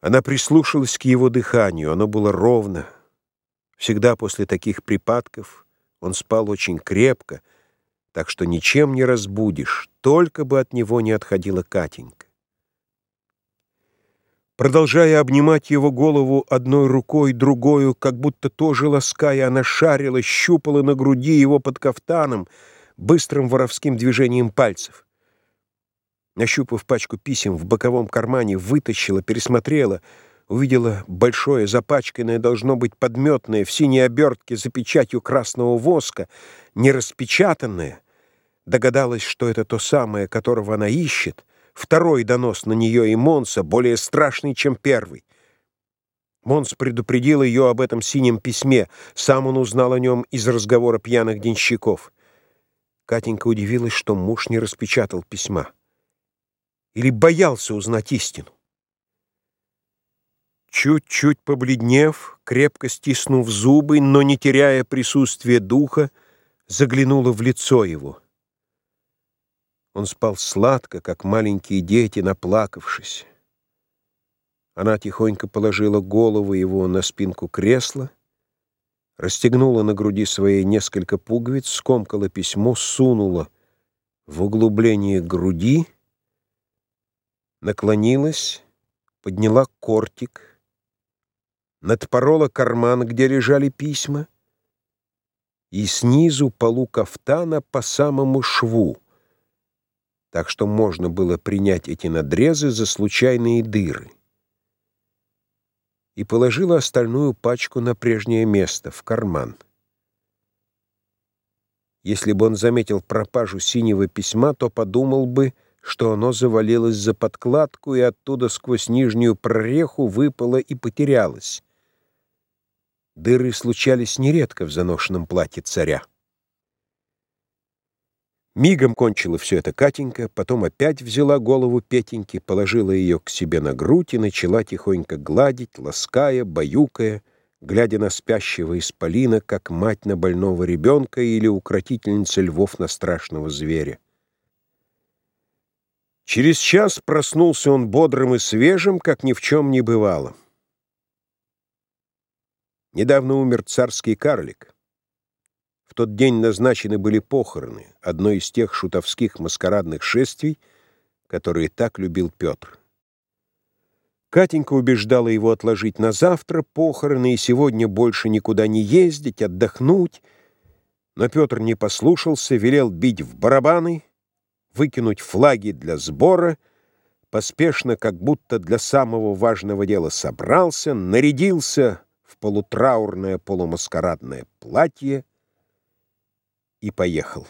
Она прислушалась к его дыханию, оно было ровно. Всегда после таких припадков он спал очень крепко, так что ничем не разбудишь, только бы от него не отходила Катенька. Продолжая обнимать его голову одной рукой, другою, как будто тоже лаская, она шарила, щупала на груди его под кафтаном быстрым воровским движением пальцев. Нащупав пачку писем в боковом кармане, вытащила, пересмотрела, увидела большое, запачканное, должно быть, подметное, в синей обертке за печатью красного воска, не распечатанное, догадалась, что это то самое, которого она ищет, второй донос на нее и Монса, более страшный, чем первый. Монс предупредил ее об этом синем письме, сам он узнал о нем из разговора пьяных денщиков. Катенька удивилась, что муж не распечатал письма или боялся узнать истину. Чуть-чуть побледнев, крепко стиснув зубы, но не теряя присутствия духа, заглянула в лицо его. Он спал сладко, как маленькие дети, наплакавшись. Она тихонько положила голову его на спинку кресла, расстегнула на груди своей несколько пуговиц, скомкала письмо, сунула в углубление груди — наклонилась, подняла кортик, надпорола карман, где лежали письма, и снизу полу кафтана по самому шву, так что можно было принять эти надрезы за случайные дыры. И положила остальную пачку на прежнее место, в карман. Если бы он заметил пропажу синего письма, то подумал бы, что оно завалилось за подкладку и оттуда сквозь нижнюю прореху выпало и потерялось. Дыры случались нередко в заношенном платье царя. Мигом кончила все это Катенька, потом опять взяла голову Петеньки, положила ее к себе на грудь и начала тихонько гладить, лаская, баюкая, глядя на спящего исполина, как мать на больного ребенка или укротительница львов на страшного зверя. Через час проснулся он бодрым и свежим, как ни в чем не бывало. Недавно умер царский карлик. В тот день назначены были похороны, одно из тех шутовских маскарадных шествий, которые так любил Петр. Катенька убеждала его отложить на завтра похороны и сегодня больше никуда не ездить, отдохнуть, но Петр не послушался, велел бить в барабаны — выкинуть флаги для сбора, поспешно, как будто для самого важного дела собрался, нарядился в полутраурное полумаскарадное платье и поехал.